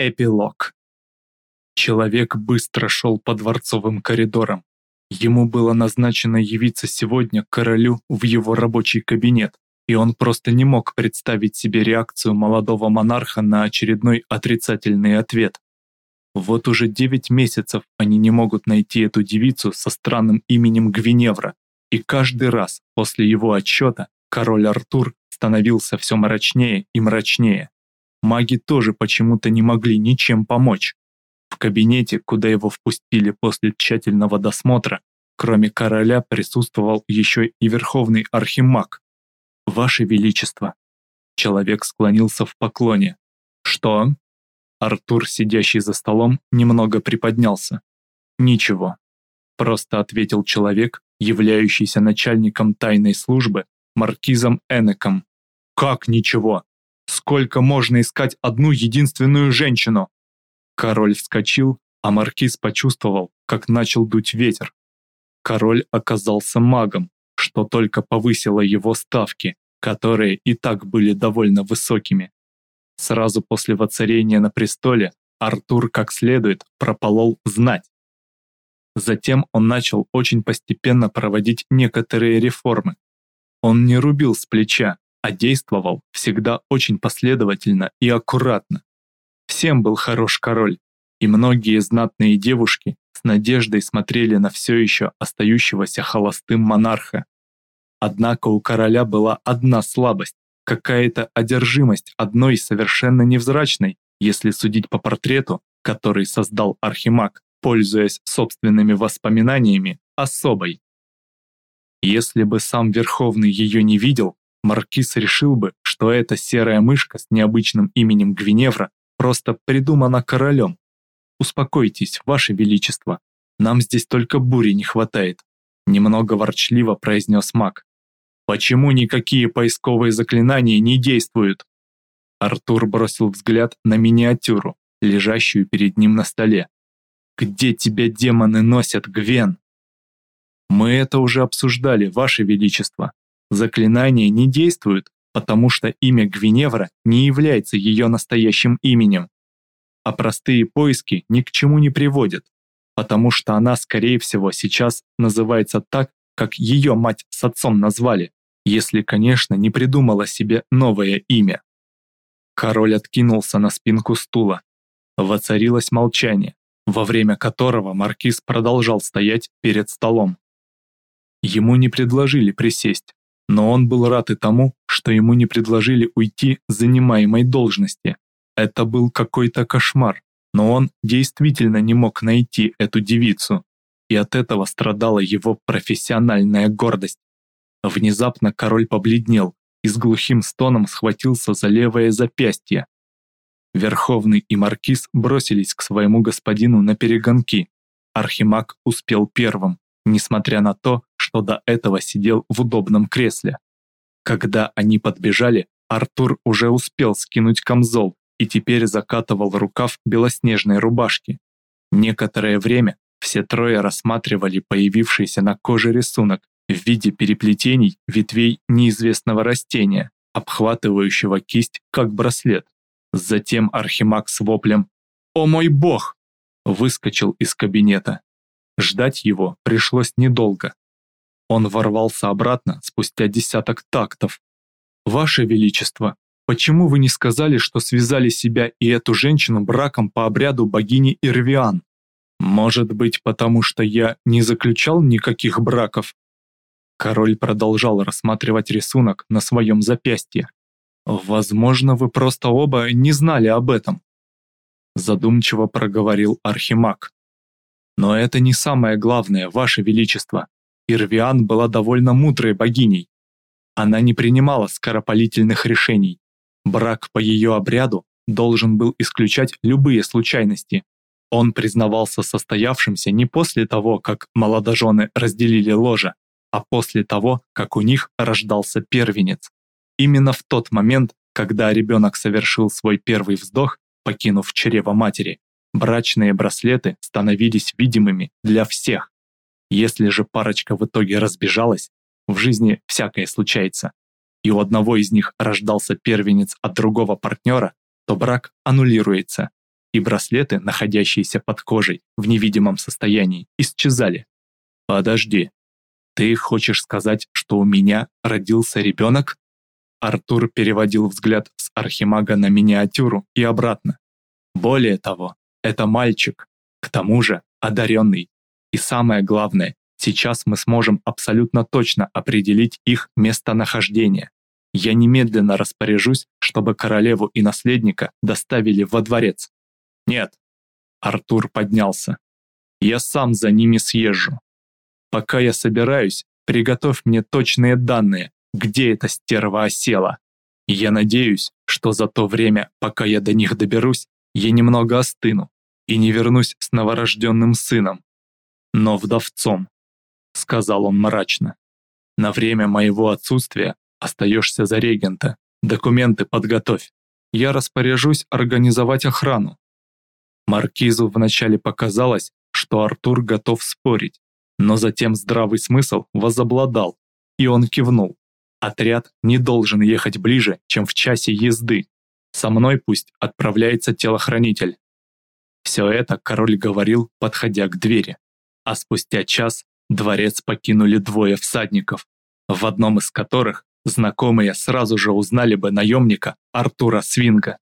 Эпилог. Человек быстро шел по дворцовым коридорам. Ему было назначено явиться сегодня к королю в его рабочий кабинет, и он просто не мог представить себе реакцию молодого монарха на очередной отрицательный ответ. Вот уже девять месяцев они не могут найти эту девицу со странным именем Гвиневра, и каждый раз после его отчета король Артур становился все мрачнее и мрачнее маги тоже почему-то не могли ничем помочь. В кабинете, куда его впустили после тщательного досмотра, кроме короля присутствовал еще и верховный архимаг. «Ваше Величество!» Человек склонился в поклоне. «Что?» Артур, сидящий за столом, немного приподнялся. «Ничего», — просто ответил человек, являющийся начальником тайной службы, маркизом Энеком. «Как ничего?» Сколько можно искать одну единственную женщину? Король вскочил, а маркиз почувствовал, как начал дуть ветер. Король оказался магом, что только повысило его ставки, которые и так были довольно высокими. Сразу после воцарения на престоле Артур как следует прополол знать. Затем он начал очень постепенно проводить некоторые реформы. Он не рубил с плеча, а действовал всегда очень последовательно и аккуратно. Всем был хорош король, и многие знатные девушки с надеждой смотрели на все еще остающегося холостым монарха. Однако у короля была одна слабость, какая-то одержимость одной совершенно невзрачной, если судить по портрету, который создал Архимаг, пользуясь собственными воспоминаниями, особой. Если бы сам Верховный ее не видел, Маркиз решил бы, что эта серая мышка с необычным именем Гвиневра просто придумана королем. «Успокойтесь, Ваше Величество, нам здесь только бури не хватает», немного ворчливо произнес маг. «Почему никакие поисковые заклинания не действуют?» Артур бросил взгляд на миниатюру, лежащую перед ним на столе. «Где тебя демоны носят, Гвен?» «Мы это уже обсуждали, Ваше Величество», Заклинания не действуют, потому что имя Гвиневра не является ее настоящим именем. А простые поиски ни к чему не приводят, потому что она, скорее всего, сейчас называется так, как ее мать с отцом назвали, если, конечно, не придумала себе новое имя. Король откинулся на спинку стула. Воцарилось молчание, во время которого маркиз продолжал стоять перед столом. Ему не предложили присесть, но он был рад и тому, что ему не предложили уйти с занимаемой должности. Это был какой-то кошмар, но он действительно не мог найти эту девицу, и от этого страдала его профессиональная гордость. Внезапно король побледнел и с глухим стоном схватился за левое запястье. Верховный и маркиз бросились к своему господину на перегонки. Архимаг успел первым, несмотря на то, что до этого сидел в удобном кресле. Когда они подбежали, Артур уже успел скинуть камзол и теперь закатывал рукав белоснежной рубашки. Некоторое время все трое рассматривали появившийся на коже рисунок в виде переплетений ветвей неизвестного растения, обхватывающего кисть как браслет. Затем Архимаг с воплем «О мой бог!» выскочил из кабинета. Ждать его пришлось недолго. Он ворвался обратно спустя десяток тактов. «Ваше Величество, почему вы не сказали, что связали себя и эту женщину браком по обряду богини Ирвиан? Может быть, потому что я не заключал никаких браков?» Король продолжал рассматривать рисунок на своем запястье. «Возможно, вы просто оба не знали об этом», задумчиво проговорил Архимаг. Но это не самое главное, Ваше Величество. Ирвиан была довольно мудрой богиней. Она не принимала скоропалительных решений. Брак по ее обряду должен был исключать любые случайности. Он признавался состоявшимся не после того, как молодожены разделили ложе, а после того, как у них рождался первенец. Именно в тот момент, когда ребенок совершил свой первый вздох, покинув чрево матери, брачные браслеты становились видимыми для всех. Если же парочка в итоге разбежалась, в жизни всякое случается, и у одного из них рождался первенец от другого партнера, то брак аннулируется, и браслеты, находящиеся под кожей в невидимом состоянии, исчезали. «Подожди, ты хочешь сказать, что у меня родился ребенок?» Артур переводил взгляд с архимага на миниатюру и обратно. Более того, это мальчик, к тому же одаренный. И самое главное, сейчас мы сможем абсолютно точно определить их местонахождение. Я немедленно распоряжусь, чтобы королеву и наследника доставили во дворец. Нет. Артур поднялся. Я сам за ними съезжу. Пока я собираюсь, приготовь мне точные данные, где эта стерва осела. Я надеюсь, что за то время, пока я до них доберусь, я немного остыну и не вернусь с новорожденным сыном, но вдовцом, сказал он мрачно. На время моего отсутствия остаешься за регента, документы подготовь. Я распоряжусь организовать охрану. Маркизу вначале показалось, что Артур готов спорить, но затем здравый смысл возобладал, и он кивнул. Отряд не должен ехать ближе, чем в часе езды. Со мной пусть отправляется телохранитель. Все это король говорил, подходя к двери. А спустя час дворец покинули двое всадников, в одном из которых знакомые сразу же узнали бы наемника Артура Свинга.